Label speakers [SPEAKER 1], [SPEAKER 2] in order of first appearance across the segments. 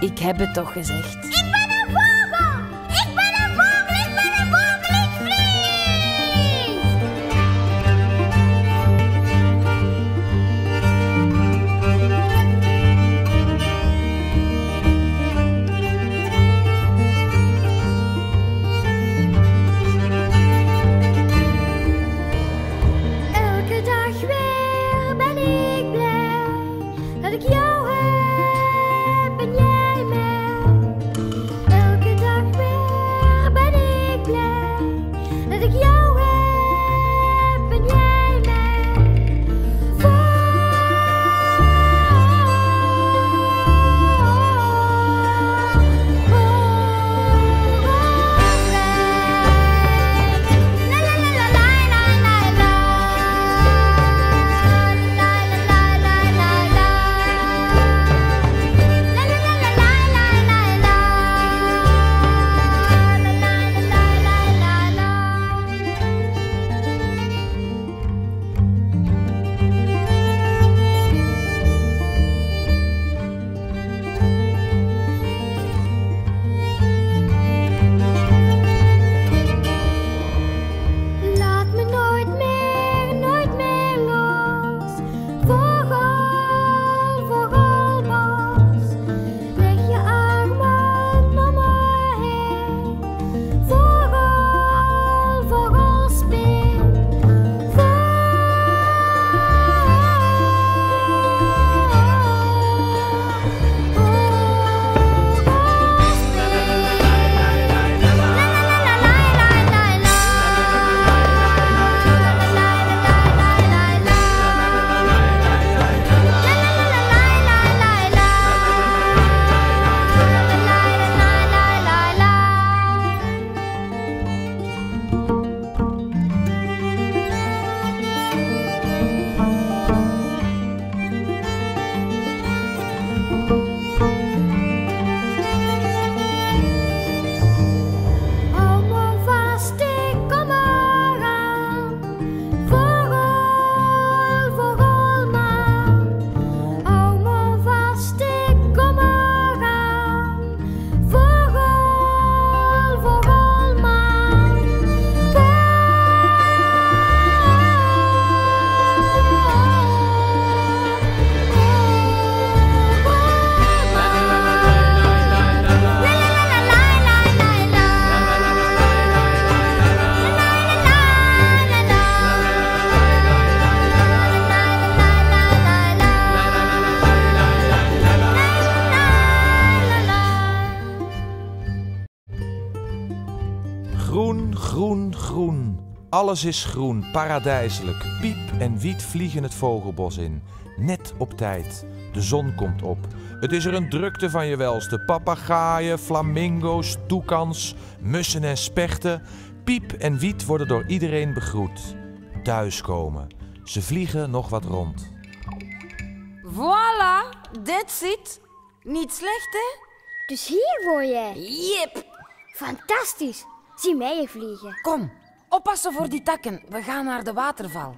[SPEAKER 1] Ik heb het toch gezegd.
[SPEAKER 2] Groen, groen. Alles is groen, paradijselijk. Piep en wiet vliegen het vogelbos in. Net op tijd. De zon komt op. Het is er een drukte van je welste. Papagaaien, flamingo's, toekans, mussen en spechten. Piep en wiet worden door iedereen begroet. Thuiskomen. Ze vliegen nog wat rond.
[SPEAKER 1] Voilà, that's it. Niet slecht, hè?
[SPEAKER 3] Dus hier woon jij.
[SPEAKER 1] Jip.
[SPEAKER 3] Fantastisch. Zie mij vliegen.
[SPEAKER 1] Kom, oppassen voor die takken. We gaan naar de waterval.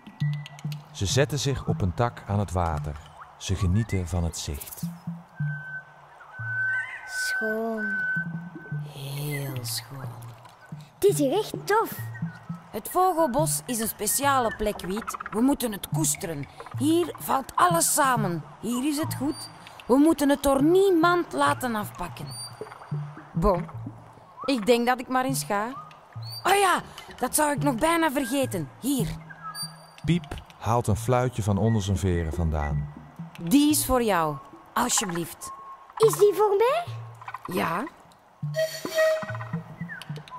[SPEAKER 2] Ze zetten zich op een tak aan het water. Ze genieten van het zicht.
[SPEAKER 3] Schoon.
[SPEAKER 1] Heel schoon.
[SPEAKER 3] Dit is hier echt tof.
[SPEAKER 1] Het vogelbos is een speciale plek, Wiet. We moeten het koesteren. Hier valt alles samen. Hier is het goed. We moeten het door niemand laten afpakken. Bon, ik denk dat ik maar eens ga. Oh ja, dat zou ik nog bijna vergeten. Hier,
[SPEAKER 2] Piep haalt een fluitje van onder zijn veren vandaan.
[SPEAKER 1] die is voor jou. Alsjeblieft.
[SPEAKER 3] Is die voor mij?
[SPEAKER 1] Ja?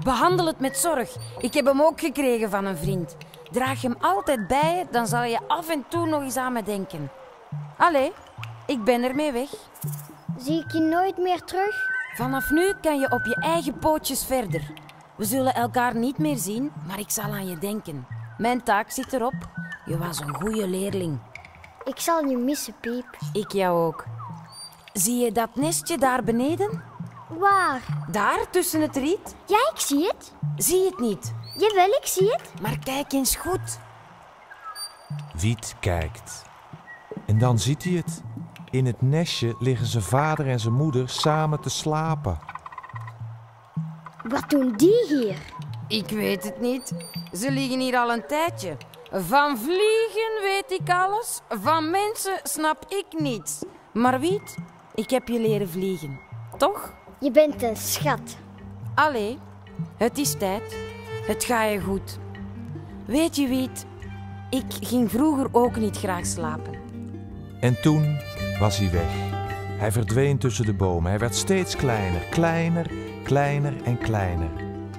[SPEAKER 1] Behandel het met zorg. Ik heb hem ook gekregen van een vriend. Draag hem altijd bij je, dan zal je af en toe nog eens aan me denken. Allee, ik ben ermee weg.
[SPEAKER 3] Zie ik je nooit meer terug?
[SPEAKER 1] Vanaf nu kan je op je eigen pootjes verder. We zullen elkaar niet meer zien, maar ik zal aan je denken. Mijn taak zit erop. Je was een goede leerling.
[SPEAKER 3] Ik zal je missen, Piep.
[SPEAKER 1] Ik jou ook. Zie je dat nestje daar beneden?
[SPEAKER 3] Waar?
[SPEAKER 1] Daar, tussen het riet?
[SPEAKER 3] Ja, ik zie het.
[SPEAKER 1] Zie je het niet?
[SPEAKER 3] Jawel, ik zie het.
[SPEAKER 1] Maar kijk eens goed.
[SPEAKER 2] Wiet kijkt. En dan ziet hij het. In het nestje liggen zijn vader en zijn moeder samen te slapen.
[SPEAKER 1] Wat doen die hier?
[SPEAKER 3] Ik weet het niet. Ze liggen hier al een tijdje. Van vliegen weet ik alles, van mensen snap ik niets. Maar Wiet, ik heb je leren vliegen, toch?
[SPEAKER 1] Je bent een schat.
[SPEAKER 3] Allee, het is tijd. Het gaat je goed. Weet je, Wiet, ik ging vroeger ook niet graag slapen.
[SPEAKER 2] En toen was hij weg. Hij verdween tussen de bomen. Hij werd steeds kleiner, kleiner, kleiner en kleiner.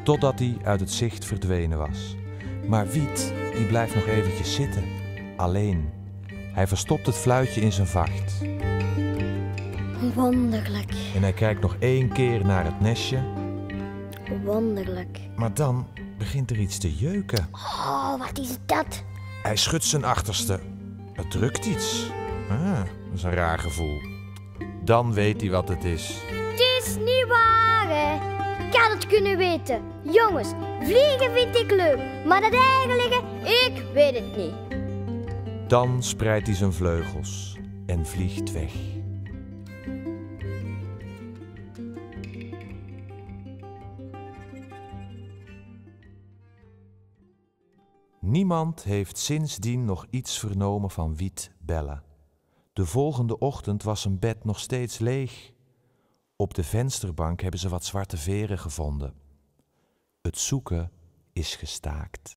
[SPEAKER 2] Totdat hij uit het zicht verdwenen was. Maar Wiet, die blijft nog eventjes zitten. Alleen. Hij verstopt het fluitje in zijn vacht.
[SPEAKER 1] Wonderlijk,
[SPEAKER 2] En hij kijkt nog één keer naar het nestje.
[SPEAKER 1] wonderlijk.
[SPEAKER 2] Maar dan begint er iets te jeuken.
[SPEAKER 1] Oh, wat is dat?
[SPEAKER 2] Hij schudt zijn achterste. Het drukt iets. Ah, dat is een raar gevoel. Dan weet hij wat het is.
[SPEAKER 1] Het is niet waar, hè? Ik had het kunnen weten. Jongens, vliegen vind ik leuk, maar dat eigenlijke, ik weet het niet.
[SPEAKER 2] Dan spreidt hij zijn vleugels en vliegt weg. Niemand heeft sindsdien nog iets vernomen van Wiet Belle. De volgende ochtend was zijn bed nog steeds leeg. Op de vensterbank hebben ze wat zwarte veren gevonden. Het zoeken is gestaakt.